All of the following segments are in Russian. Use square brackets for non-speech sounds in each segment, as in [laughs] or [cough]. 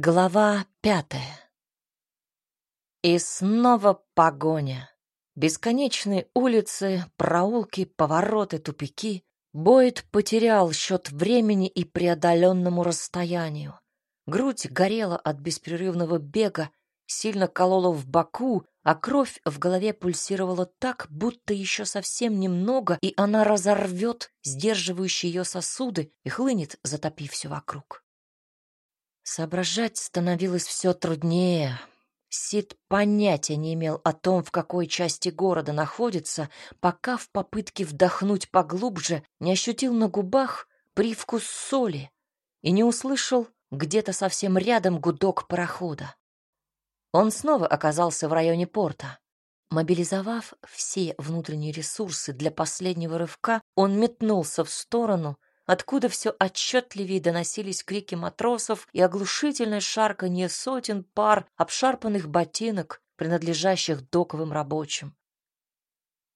Глава пятая. И снова погоня. Бесконечные улицы, проулки, повороты, тупики. Бойд потерял счет времени и преодоленному расстоянию. Грудь горела от беспрерывного бега, сильно колола в боку, а кровь в голове пульсировала так, будто еще совсем немного, и она разорвет сдерживающие ее сосуды и хлынет, затопив все вокруг. Соображать становилось все труднее. Сид понятия не имел о том, в какой части города находится, пока в попытке вдохнуть поглубже не ощутил на губах привкус соли и не услышал где-то совсем рядом гудок парохода. Он снова оказался в районе порта. Мобилизовав все внутренние ресурсы для последнего рывка, он метнулся в сторону, откуда все отчетливее доносились крики матросов и оглушительное шарканье сотен пар обшарпанных ботинок, принадлежащих доковым рабочим.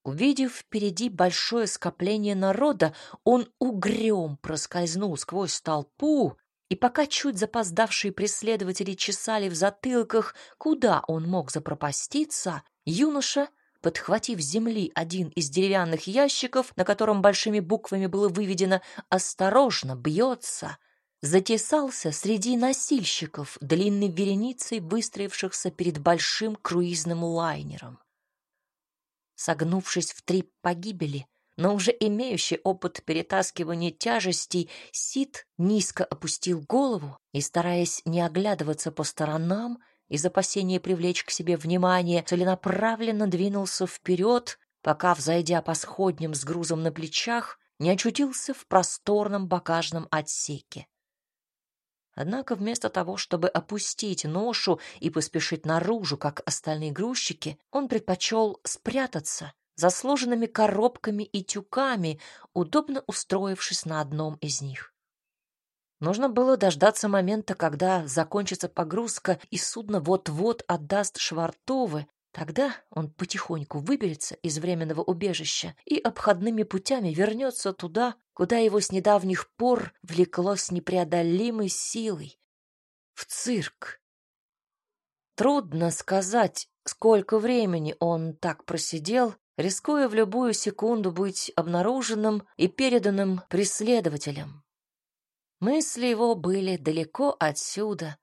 Увидев впереди большое скопление народа, он угрём проскользнул сквозь толпу, и пока чуть запоздавшие преследователи чесали в затылках, куда он мог запропаститься, юноша — подхватив с земли один из деревянных ящиков, на котором большими буквами было выведено «Осторожно, бьется», затесался среди носильщиков, длинной вереницей выстроившихся перед большим круизным лайнером. Согнувшись в три погибели, но уже имеющий опыт перетаскивания тяжестей, Сид низко опустил голову и, стараясь не оглядываться по сторонам, из опасения привлечь к себе внимание, целенаправленно двинулся вперед, пока, взойдя по сходням с грузом на плечах, не очутился в просторном багажном отсеке. Однако вместо того, чтобы опустить ношу и поспешить наружу, как остальные грузчики, он предпочел спрятаться за сложенными коробками и тюками, удобно устроившись на одном из них. Нужно было дождаться момента, когда закончится погрузка и судно вот-вот отдаст Швартовы. Тогда он потихоньку выберется из временного убежища и обходными путями вернется туда, куда его с недавних пор влекло с непреодолимой силой — в цирк. Трудно сказать, сколько времени он так просидел, рискуя в любую секунду быть обнаруженным и переданным преследователям. Мысли его были далеко отсюда,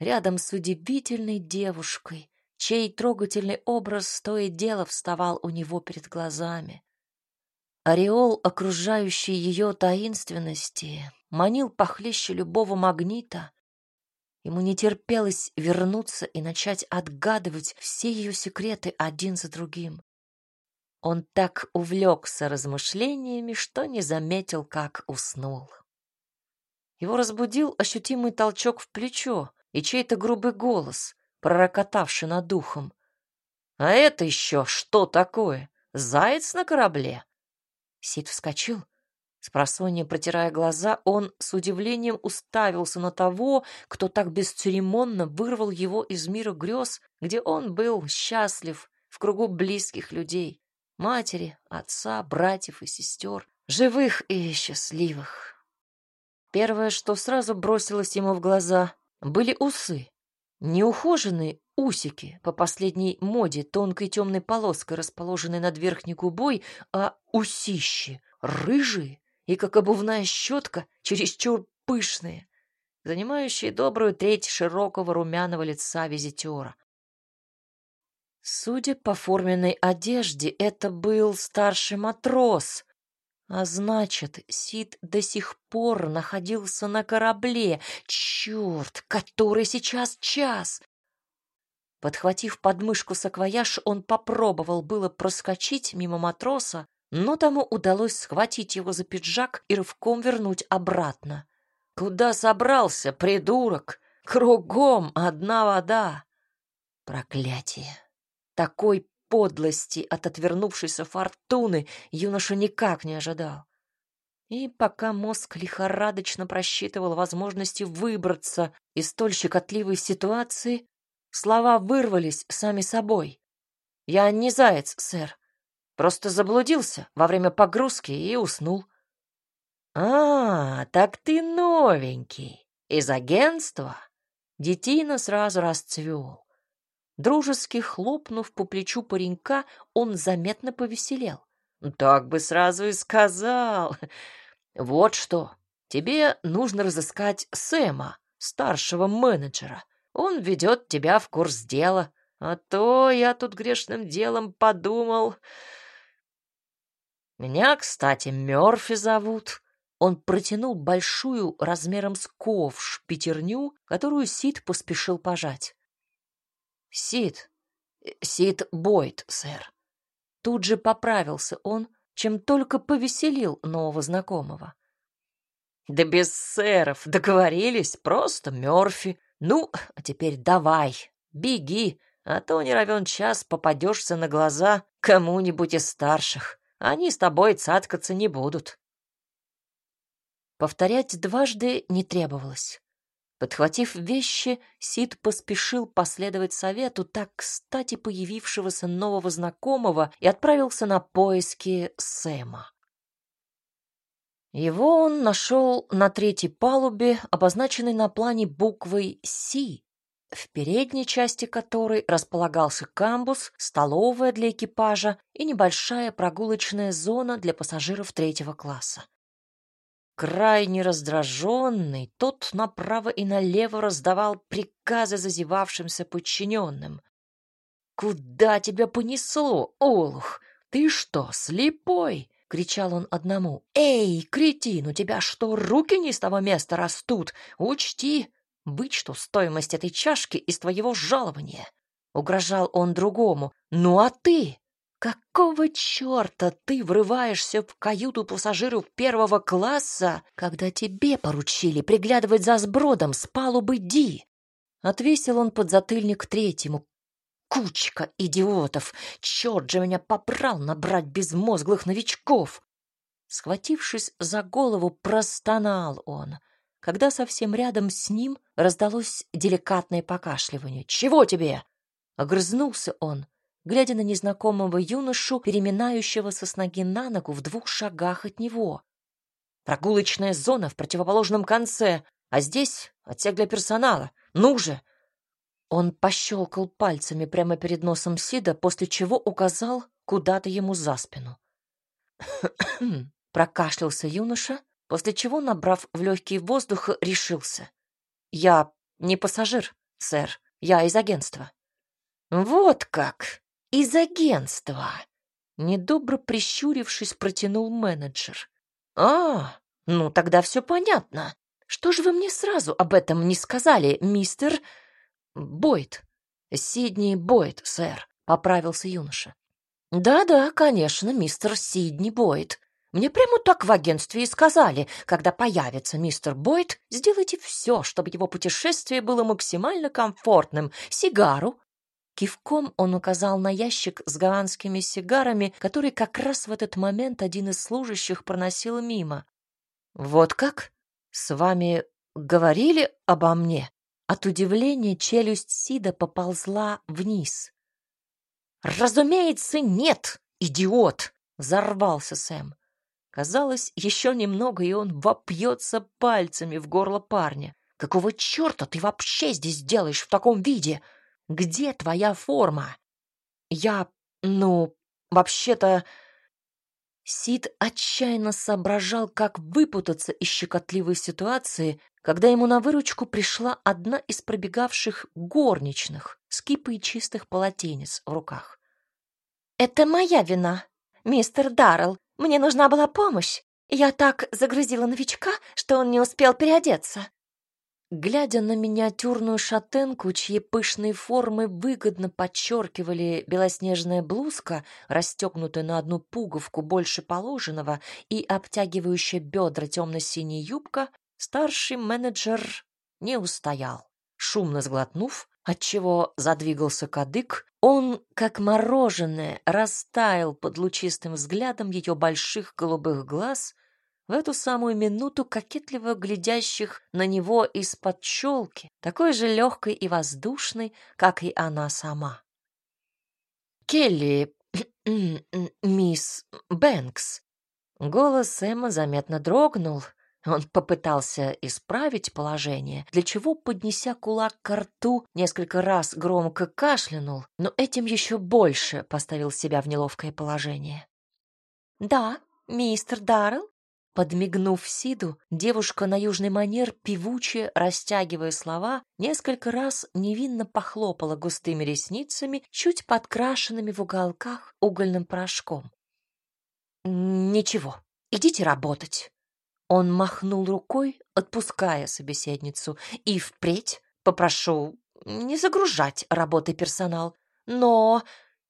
рядом с удивительной девушкой, чей трогательный образ то и дело вставал у него перед глазами. Ореол, окружающий ее таинственности, манил похлеще любого магнита. Ему не терпелось вернуться и начать отгадывать все ее секреты один за другим. Он так увлекся размышлениями, что не заметил, как уснул. Его разбудил ощутимый толчок в плечо и чей-то грубый голос, пророкотавший над духом. «А это еще что такое? Заяц на корабле?» Сид вскочил. С просонья протирая глаза, он с удивлением уставился на того, кто так бесцеремонно вырвал его из мира грез, где он был счастлив в кругу близких людей, матери, отца, братьев и сестер, живых и счастливых. Первое, что сразу бросилось ему в глаза, были усы. Неухоженные усики по последней моде тонкой темной полоской, расположенной над верхней губой, а усищи рыжие и, как обувная щетка, чересчур пышные, занимающие добрую треть широкого румяного лица визитера. Судя по форменной одежде, это был старший матрос, а значит, Сид до сих пор находился на корабле. Черт, который сейчас час! Подхватив подмышку саквояж, он попробовал было проскочить мимо матроса, но тому удалось схватить его за пиджак и рывком вернуть обратно. «Куда собрался, придурок? Кругом одна вода!» Проклятие! Такой подлости от отвернувшейся фортуны юноша никак не ожидал. И пока мозг лихорадочно просчитывал возможности выбраться из столь щекотливой ситуации, слова вырвались сами собой. «Я не заяц, сэр. Просто заблудился во время погрузки и уснул». «А, так ты новенький. Из агентства? детина сразу расцвел. Дружески хлопнув по плечу паренька, он заметно повеселел. «Так бы сразу и сказал. Вот что, тебе нужно разыскать Сэма, старшего менеджера. Он ведет тебя в курс дела. А то я тут грешным делом подумал... Меня, кстати, Мёрфи зовут. Он протянул большую размером с ковш пятерню, которую Сид поспешил пожать. Сид, Сид Бойд, сэр. Тут же поправился он, чем только повеселил нового знакомого. Да без сэров договорились, просто Мёрфи. Ну, а теперь давай, беги, а то не равен час попадешься на глаза кому-нибудь из старших. Они с тобой цаткаться не будут. Повторять дважды не требовалось. Подхватив вещи, Сид поспешил последовать совету так кстати появившегося нового знакомого и отправился на поиски Сэма. Его он нашел на третьей палубе, обозначенной на плане буквой «Си», в передней части которой располагался камбус, столовая для экипажа и небольшая прогулочная зона для пассажиров третьего класса. Крайне раздраженный, тот направо и налево раздавал приказы зазевавшимся подчиненным. «Куда тебя понесло, Олух? Ты что, слепой?» — кричал он одному. «Эй, кретин, у тебя что, руки не с того места растут? Учти, вычту стоимость этой чашки из твоего жалования. Угрожал он другому. Ну а ты? Какого черта ты врываешься в каюту пассажиров первого класса, когда тебе поручили приглядывать за сбродом с палубы Ди? Отвесил он подзатыльник третьему. Кучка идиотов! Черт же меня попрал набрать безмозглых новичков! Схватившись за голову, простонал он — когда совсем рядом с ним раздалось деликатное покашливание. «Чего тебе?» Огрызнулся он, глядя на незнакомого юношу, переминающегося с ноги на ногу в двух шагах от него. «Прогулочная зона в противоположном конце, а здесь отсек для персонала. Ну же!» Он пощелкал пальцами прямо перед носом Сида, после чего указал куда-то ему за спину. [clears throat] Прокашлялся юноша, после чего, набрав в легкий воздух, решился. «Я не пассажир, сэр, я из агентства». «Вот как! Из агентства!» Недобро прищурившись, протянул менеджер. «А, ну тогда все понятно. Что же вы мне сразу об этом не сказали, мистер Бойд?» «Сидни Бойд, сэр», — поправился юноша. «Да-да, конечно, мистер Сидни Бойд. Мне прямо так в агентстве и сказали, когда появится мистер Бойд, сделайте все, чтобы его путешествие было максимально комфортным. Сигару. Кивком он указал на ящик с голландскими сигарами, который как раз в этот момент один из служащих проносил мимо. «Вот как? С вами говорили обо мне?» От удивления челюсть Сида поползла вниз. «Разумеется, нет, идиот!» — взорвался Сэм. Казалось, еще немного, и он вопьется пальцами в горло парня. «Какого черта ты вообще здесь делаешь в таком виде? Где твоя форма?» «Я... ну, вообще-то...» Сид отчаянно соображал, как выпутаться из щекотливой ситуации, когда ему на выручку пришла одна из пробегавших горничных с кипой чистых полотенец в руках. «Это моя вина, мистер Даррелл. Мне нужна была помощь. Я так загрузила новичка, что он не успел переодеться. Глядя на миниатюрную шатенку, чьи пышные формы выгодно подчеркивали белоснежная блузка, расстегнутая на одну пуговку больше положенного и обтягивающая бедра темно-синяя юбка, старший менеджер не устоял. Шумно сглотнув, отчего задвигался кадык, он, как мороженое, растаял под лучистым взглядом ее больших голубых глаз, в эту самую минуту кокетливо глядящих на него из-под челки, такой же легкой и воздушной, как и она сама. «Келли, [clears throat] мисс Бэнкс», голос Эмма заметно дрогнул, Он попытался исправить положение, для чего, поднеся кулак к рту, несколько раз громко кашлянул, но этим еще больше поставил себя в неловкое положение. «Да, мистер Даррелл?» Подмигнув Сиду, девушка на южный манер, певуче, растягивая слова, несколько раз невинно похлопала густыми ресницами, чуть подкрашенными в уголках угольным порошком. «Ничего, идите работать». Он махнул рукой, отпуская собеседницу, и впредь попрошу не загружать работой персонал. Но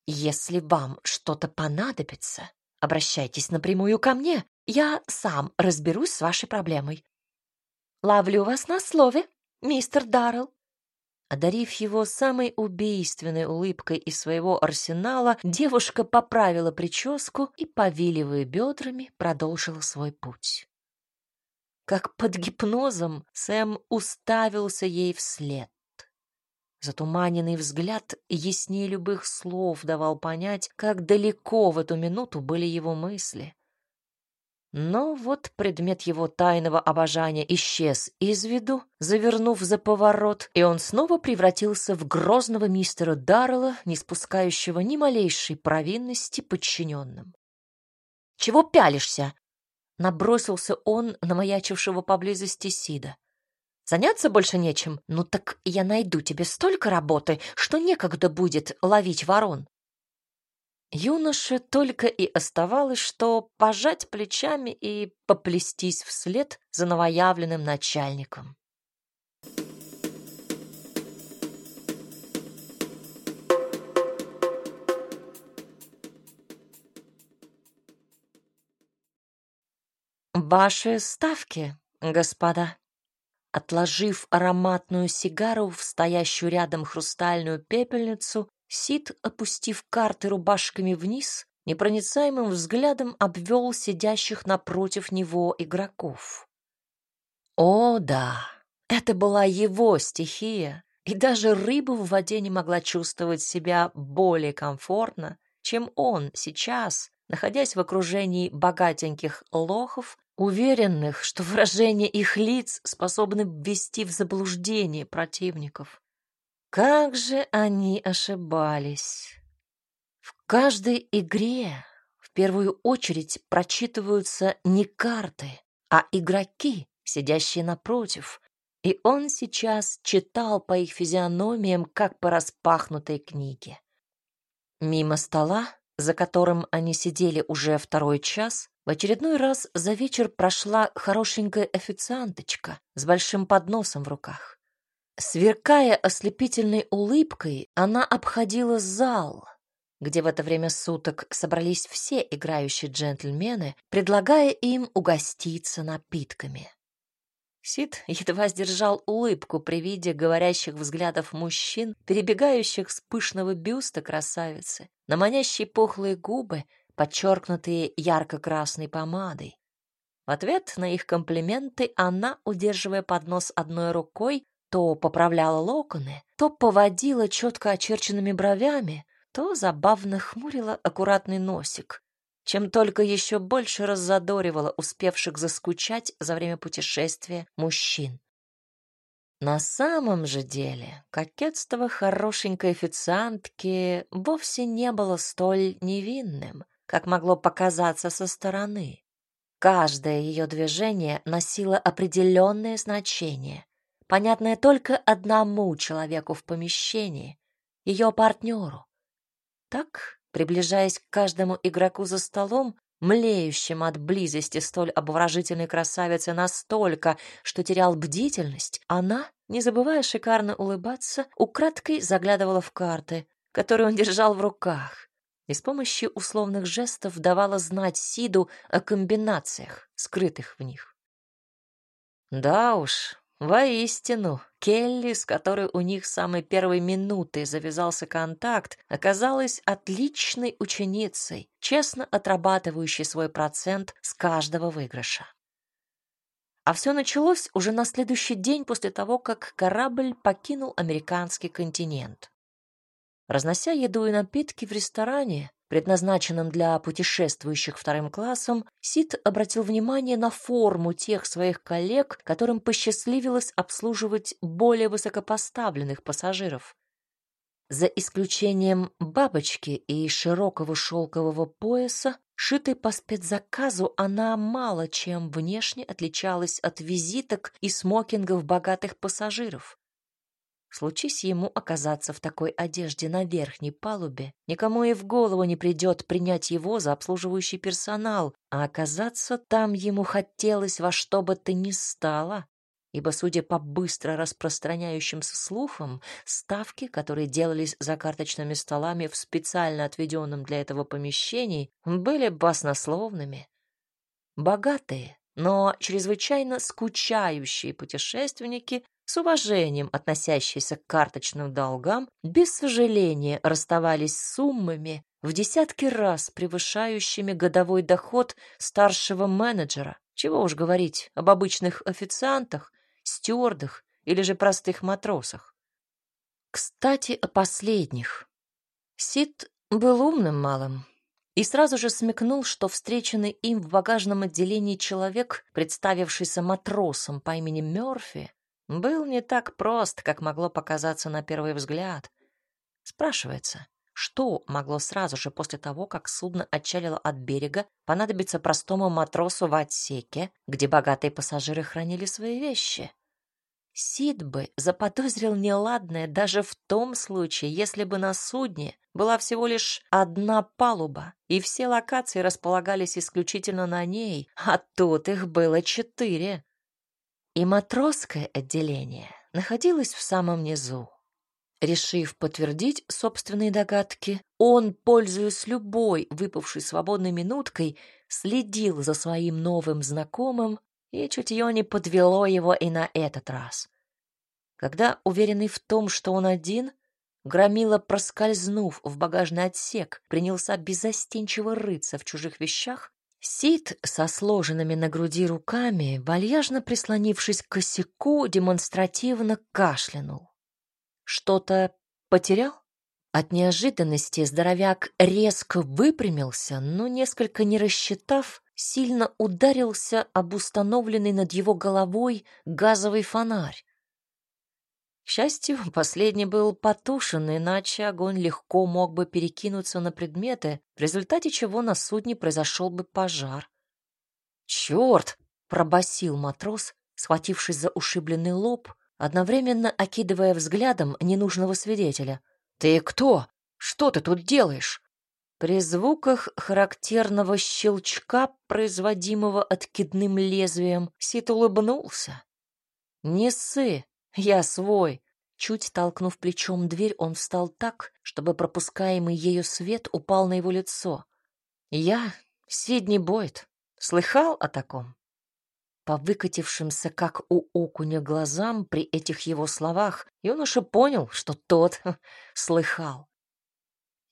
если вам что-то понадобится, обращайтесь напрямую ко мне. Я сам разберусь с вашей проблемой. Ловлю вас на слове, мистер Даррелл. Одарив его самой убийственной улыбкой из своего арсенала, девушка поправила прическу и, повиливая бедрами, продолжила свой путь. Как под гипнозом Сэм уставился ей вслед. Затуманенный взгляд яснее любых слов давал понять, как далеко в эту минуту были его мысли. Но вот предмет его тайного обожания исчез из виду, завернув за поворот, и он снова превратился в грозного мистера Даррелла, не спускающего ни малейшей провинности подчиненным. «Чего пялишься?» — набросился он на маячившего поблизости Сида. «Заняться больше нечем? Ну так я найду тебе столько работы, что некогда будет ловить ворон». Юноше только и оставалось, что пожать плечами и поплестись вслед за новоявленным начальником. «Ваши ставки, господа». Отложив ароматную сигару в стоящую рядом хрустальную пепельницу, Сид, опустив карты рубашками вниз, непроницаемым взглядом обвел сидящих напротив него игроков. О, да, это была его стихия, и даже рыба в воде не могла чувствовать себя более комфортно, чем он сейчас, находясь в окружении богатеньких лохов, уверенных, что выражение их лиц способны ввести в заблуждение противников. Как же они ошибались! В каждой игре в первую очередь прочитываются не карты, а игроки, сидящие напротив, и он сейчас читал по их физиономиям, как по распахнутой книге. Мимо стола, за которым они сидели уже второй час, в очередной раз за вечер прошла хорошенькая официанточка с большим подносом в руках. Сверкая ослепительной улыбкой, она обходила зал, где в это время суток собрались все играющие джентльмены, предлагая им угоститься напитками. Сид едва сдержал улыбку при виде говорящих взглядов мужчин, перебегающих с пышного бюста красавицы, на манящие пухлые губы, подчеркнутые ярко-красной помадой. В ответ на их комплименты она, удерживая поднос одной рукой, то поправляла локоны, то поводила четко очерченными бровями, то забавно хмурила аккуратный носик, чем только еще больше раззадоривала успевших заскучать за время путешествия мужчин. На самом же деле кокетство хорошенькой официантки вовсе не было столь невинным, как могло показаться со стороны. Каждое ее движение носило определенное значение, понятное только одному человеку в помещении, ее партнеру. Так, приближаясь к каждому игроку за столом, млеющим от близости столь обворожительной красавицы настолько, что терял бдительность, она, не забывая шикарно улыбаться, украдкой заглядывала в карты, которые он держал в руках, и с помощью условных жестов давала знать Сиду о комбинациях, скрытых в них. Да уж, Воистину, Келли, с которой у них с самой первой минуты завязался контакт, оказалась отличной ученицей, честно отрабатывающей свой процент с каждого выигрыша. А все началось уже на следующий день после того, как корабль покинул американский континент. Разнося еду и напитки в ресторане, предназначенном для путешествующих вторым классом, Сид обратил внимание на форму тех своих коллег, которым посчастливилось обслуживать более высокопоставленных пассажиров. За исключением бабочки и широкого шелкового пояса, шитой по спецзаказу, она мало чем внешне отличалась от визиток и смокингов богатых пассажиров. Случись ему оказаться в такой одежде на верхней палубе, никому и в голову не придет принять его за обслуживающий персонал, а оказаться там ему хотелось во что бы то ни стало, ибо, судя по быстро распространяющимся слухам, ставки, которые делались за карточными столами в специально отведенном для этого помещении, были баснословными. Богатые, но чрезвычайно скучающие путешественники с уважением относящиеся к карточным долгам, без сожаления расставались с суммами в десятки раз превышающими годовой доход старшего менеджера. Чего уж говорить об обычных официантах, стюардах или же простых матросах. Кстати, о последних. Сид был умным малым и сразу же смекнул, что встреченный им в багажном отделении человек, представившийся матросом по имени Мёрфи, был не так прост, как могло показаться на первый взгляд. Спрашивается, что могло сразу же после того, как судно отчалило от берега, понадобиться простому матросу в отсеке, где богатые пассажиры хранили свои вещи? Сид бы заподозрил неладное даже в том случае, если бы на судне была всего лишь одна палуба, и все локации располагались исключительно на ней, а тут их было четыре и матросское отделение находилось в самом низу. Решив подтвердить собственные догадки, он, пользуясь любой выпавшей свободной минуткой, следил за своим новым знакомым, и чутье не подвело его и на этот раз. Когда, уверенный в том, что он один, Громила, проскользнув в багажный отсек, принялся безостенчиво рыться в чужих вещах, Сид со сложенными на груди руками, вальяжно прислонившись к косяку, демонстративно кашлянул. Что-то потерял? От неожиданности здоровяк резко выпрямился, но, несколько не рассчитав, сильно ударился об установленный над его головой газовый фонарь. К счастью, [laughs] последний был потушен, иначе огонь легко мог бы перекинуться на предметы, в результате чего на судне произошел бы пожар. «Черт!» — пробасил матрос, схватившись за ушибленный лоб, одновременно окидывая взглядом ненужного свидетеля. «Ты кто? Что ты тут делаешь?» При звуках характерного щелчка, производимого откидным лезвием, Сит улыбнулся. «Не ссы, я свой. Чуть толкнув плечом дверь, он встал так, чтобы пропускаемый ею свет упал на его лицо. Я Сидни Бойд. Слыхал о таком? По выкатившимся, как у окуня, глазам при этих его словах юноша понял, что тот [laughs] слыхал.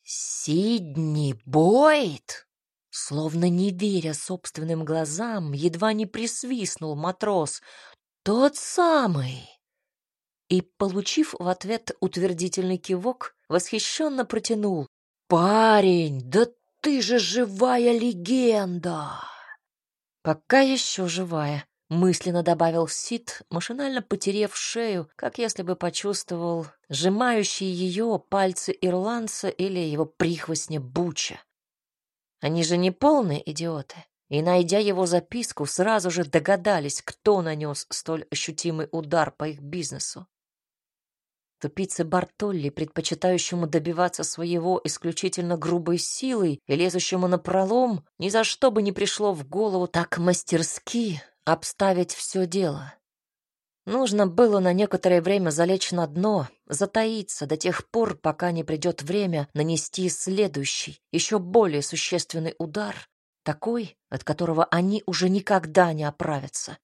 «Сидни Бойд!» Словно не веря собственным глазам, едва не присвистнул матрос. «Тот самый!» И, получив в ответ утвердительный кивок, восхищенно протянул. «Парень, да ты же живая легенда!» «Пока еще живая», — мысленно добавил Сид, машинально потерев шею, как если бы почувствовал сжимающие ее пальцы ирландца или его прихвостня Буча. Они же не полные идиоты, и, найдя его записку, сразу же догадались, кто нанес столь ощутимый удар по их бизнесу. Тупице Бартолли, предпочитающему добиваться своего исключительно грубой силой и лезущему на пролом, ни за что бы не пришло в голову так мастерски обставить все дело. Нужно было на некоторое время залечь на дно, затаиться до тех пор, пока не придет время нанести следующий, еще более существенный удар, такой, от которого они уже никогда не оправятся.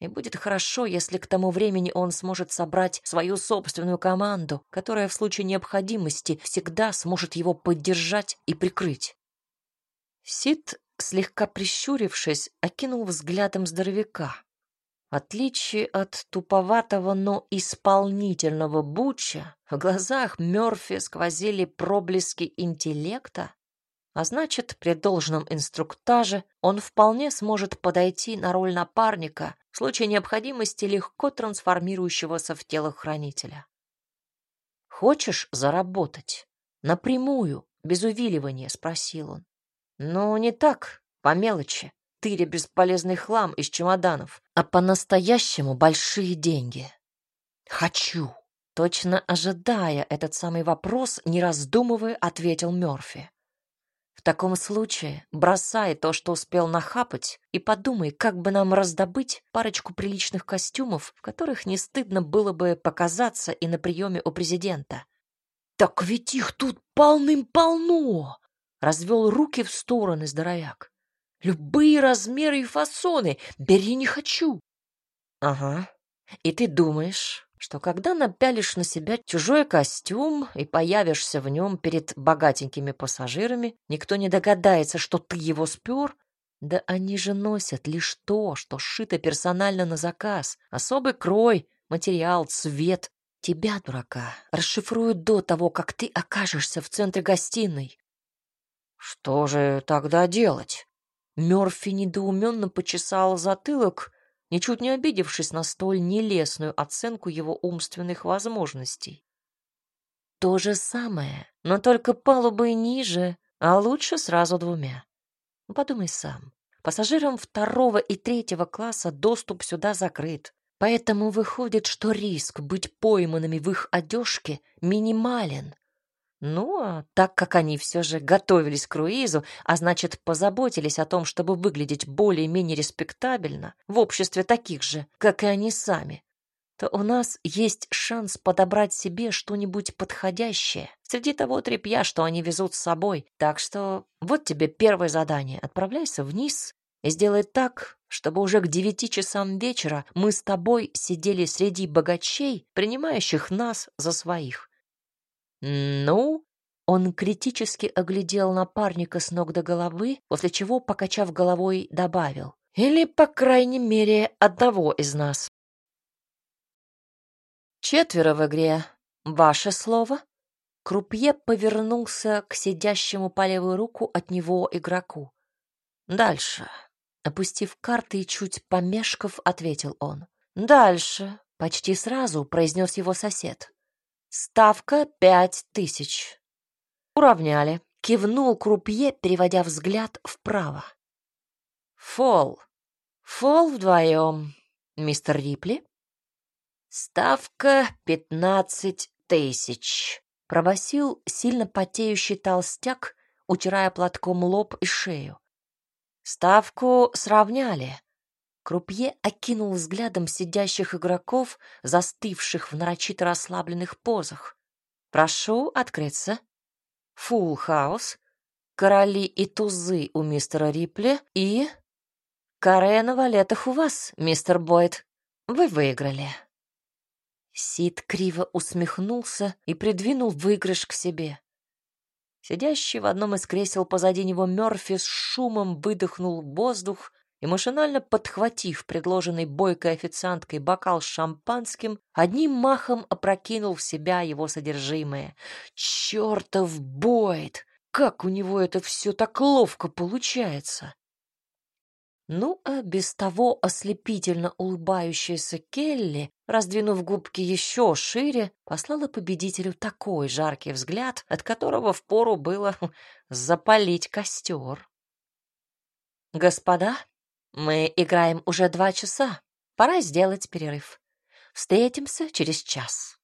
И будет хорошо, если к тому времени он сможет собрать свою собственную команду, которая в случае необходимости всегда сможет его поддержать и прикрыть. Сид, слегка прищурившись, окинул взглядом здоровяка. В отличие от туповатого, но исполнительного Буча, в глазах Мёрфи сквозили проблески интеллекта, а значит, при должном инструктаже он вполне сможет подойти на роль напарника в случае необходимости легко трансформирующегося в телохранителя. «Хочешь заработать? Напрямую, без увиливания?» — спросил он. «Ну, не так, по мелочи, тыря бесполезный хлам из чемоданов, а по-настоящему большие деньги». «Хочу!» Точно ожидая этот самый вопрос, не раздумывая, ответил Мёрфи. В таком случае бросай то, что успел нахапать, и подумай, как бы нам раздобыть парочку приличных костюмов, в которых не стыдно было бы показаться и на приеме у президента. Так ведь их тут полным-полно! Развел руки в стороны здоровяк. Любые размеры и фасоны. Бери не хочу. Ага. И ты думаешь, что когда напялишь на себя чужой костюм и появишься в нем перед богатенькими пассажирами, никто не догадается, что ты его спер? Да они же носят лишь то, что сшито персонально на заказ. Особый крой, материал, цвет. Тебя, дурака, расшифруют до того, как ты окажешься в центре гостиной. Что же тогда делать? Мёрфи недоуменно почесал затылок, ничуть не обидевшись на столь нелестную оценку его умственных возможностей. То же самое, но только палубой ниже, а лучше сразу двумя. Подумай сам. Пассажирам второго и третьего класса доступ сюда закрыт, поэтому выходит, что риск быть пойманными в их одежке минимален. Ну, а так как они все же готовились к круизу, а значит, позаботились о том, чтобы выглядеть более-менее респектабельно в обществе таких же, как и они сами, то у нас есть шанс подобрать себе что-нибудь подходящее среди того тряпья, что они везут с собой. Так что вот тебе первое задание. Отправляйся вниз и сделай так, чтобы уже к девяти часам вечера мы с тобой сидели среди богачей, принимающих нас за своих. «Ну?» Он критически оглядел напарника с ног до головы, после чего, покачав головой, добавил. «Или, по крайней мере, одного из нас». «Четверо в игре. Ваше слово?» Крупье повернулся к сидящему по левую руку от него игроку. «Дальше». Опустив карты и чуть помешков, ответил он. «Дальше», — почти сразу произнес его сосед. Ставка пять тысяч. Уравняли. Кивнул крупье, переводя взгляд вправо. Фол. Фол вдвоем. Мистер Рипли. Ставка пятнадцать тысяч. Пробасил сильно потеющий толстяк, утирая платком лоб и шею. Ставку сравняли. Крупье окинул взглядом сидящих игроков, застывших в нарочито расслабленных позах. «Прошу открыться. Фулл хаус, короли и тузы у мистера Рипли и... Каре на валетах у вас, мистер Бойд. Вы выиграли». Сид криво усмехнулся и придвинул выигрыш к себе. Сидящий в одном из кресел позади него Мёрфи с шумом выдохнул воздух и, машинально подхватив предложенный бойкой официанткой бокал с шампанским, одним махом опрокинул в себя его содержимое. «Чертов Бойд! Как у него это все так ловко получается!» Ну, а без того ослепительно улыбающаяся Келли, раздвинув губки еще шире, послала победителю такой жаркий взгляд, от которого впору было [laughs] запалить костер. «Господа, мы играем уже два часа. Пора сделать перерыв. Встретимся через час.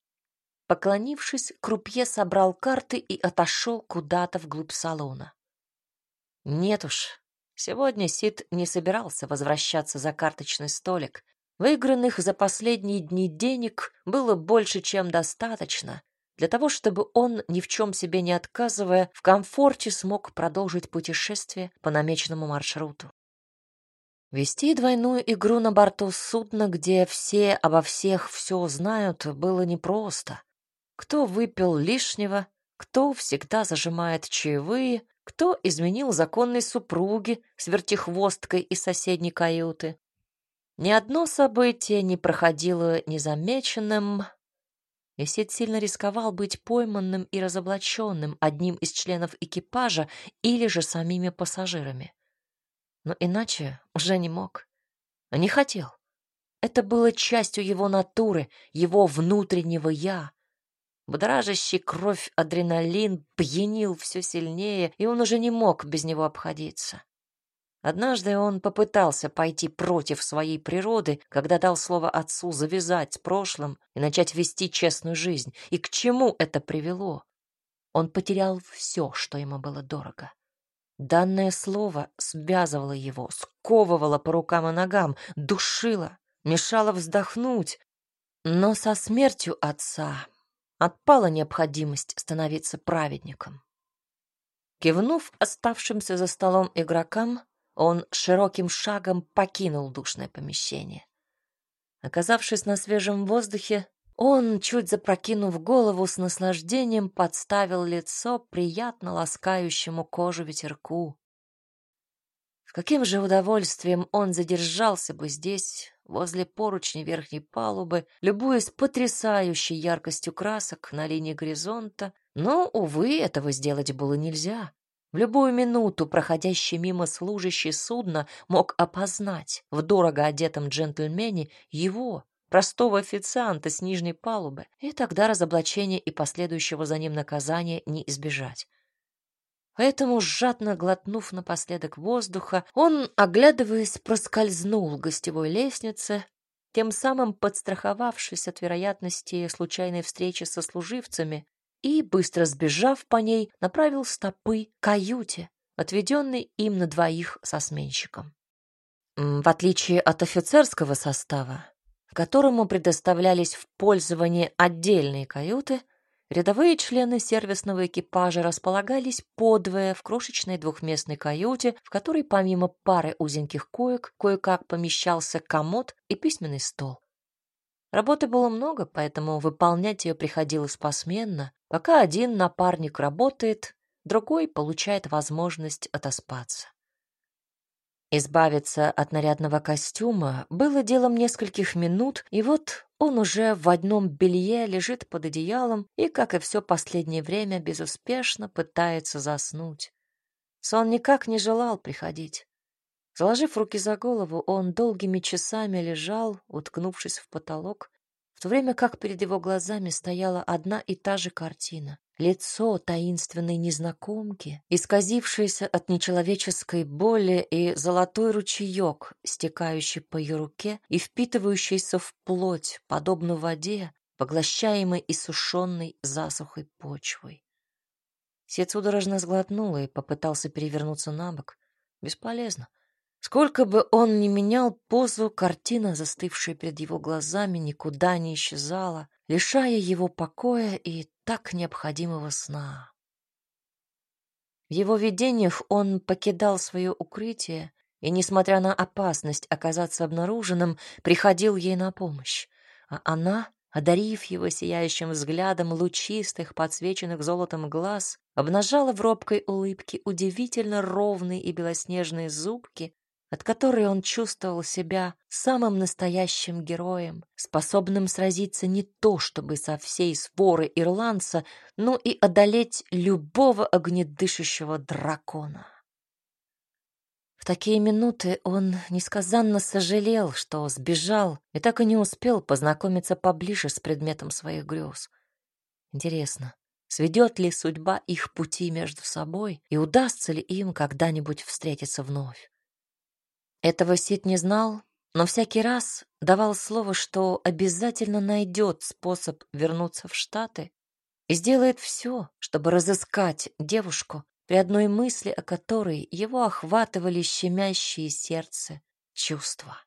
Поклонившись, крупье собрал карты и отошел куда-то вглубь салона. Нет уж, сегодня Сид не собирался возвращаться за карточный столик. Выигранных за последние дни денег было больше, чем достаточно для того, чтобы он, ни в чем себе не отказывая, в комфорте смог продолжить путешествие по намеченному маршруту. Вести двойную игру на борту судна, где все обо всех все знают, было непросто. Кто выпил лишнего, кто всегда зажимает чаевые, кто изменил законной супруге с вертихвосткой из соседней каюты. Ни одно событие не проходило незамеченным. и сильно рисковал быть пойманным и разоблаченным одним из членов экипажа или же самими пассажирами. Но иначе уже не мог. Не хотел. Это было частью его натуры, его внутреннего «я». Будоражащий кровь адреналин пьянил все сильнее, и он уже не мог без него обходиться. Однажды он попытался пойти против своей природы, когда дал слово отцу завязать с прошлым и начать вести честную жизнь. И к чему это привело? Он потерял все, что ему было дорого. Данное слово связывало его, сковывало по рукам и ногам, душило, мешало вздохнуть. Но со смертью отца отпала необходимость становиться праведником. Кивнув оставшимся за столом игрокам, он широким шагом покинул душное помещение. Оказавшись на свежем воздухе, он, чуть запрокинув голову, с наслаждением подставил лицо приятно ласкающему кожу ветерку. С каким же удовольствием он задержался бы здесь, возле поручни верхней палубы, любуясь потрясающей яркостью красок на линии горизонта, но, увы, этого сделать было нельзя. В любую минуту проходящий мимо служащий судна мог опознать в дорого одетом джентльмене его, простого официанта с нижней палубы, и тогда разоблачения и последующего за ним наказания не избежать. Поэтому, жадно глотнув напоследок воздуха, он, оглядываясь, проскользнул гостевой лестнице, тем самым подстраховавшись от вероятности случайной встречи со служивцами, и, быстро сбежав по ней, направил стопы к каюте, отведенной им на двоих со сменщиком. В отличие от офицерского состава, которому предоставлялись в пользование отдельные каюты, рядовые члены сервисного экипажа располагались подвое в крошечной двухместной каюте, в которой помимо пары узеньких коек кое-как помещался комод и письменный стол. Работы было много, поэтому выполнять ее приходилось посменно, пока один напарник работает, другой получает возможность отоспаться. Избавиться от нарядного костюма было делом нескольких минут, и вот он уже в одном белье лежит под одеялом и, как и все последнее время, безуспешно пытается заснуть. Сон никак не желал приходить. Заложив руки за голову, он долгими часами лежал, уткнувшись в потолок, в то время как перед его глазами стояла одна и та же картина. Лицо таинственной незнакомки, исказившееся от нечеловеческой боли, и золотой ручеек, стекающий по ее руке и впитывающийся в плоть, подобно воде, поглощаемой и сушеной засухой почвой. Сет судорожно сглотнул и попытался перевернуться на бок. Бесполезно. Сколько бы он ни менял позу, картина, застывшая перед его глазами, никуда не исчезала, лишая его покоя и так необходимого сна. В его видениях он покидал свое укрытие и, несмотря на опасность оказаться обнаруженным, приходил ей на помощь, а она, одарив его сияющим взглядом лучистых, подсвеченных золотом глаз, обнажала в робкой улыбке удивительно ровные и белоснежные зубки, от которой он чувствовал себя самым настоящим героем, способным сразиться не то чтобы со всей своры ирландца, но и одолеть любого огнедышащего дракона. В такие минуты он несказанно сожалел, что сбежал и так и не успел познакомиться поближе с предметом своих грез. Интересно, сведет ли судьба их пути между собой и удастся ли им когда-нибудь встретиться вновь? Этого Сид не знал, но всякий раз давал слово, что обязательно найдет способ вернуться в Штаты и сделает все, чтобы разыскать девушку, при одной мысли о которой его охватывали щемящие сердце чувства.